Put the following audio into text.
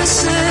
I said.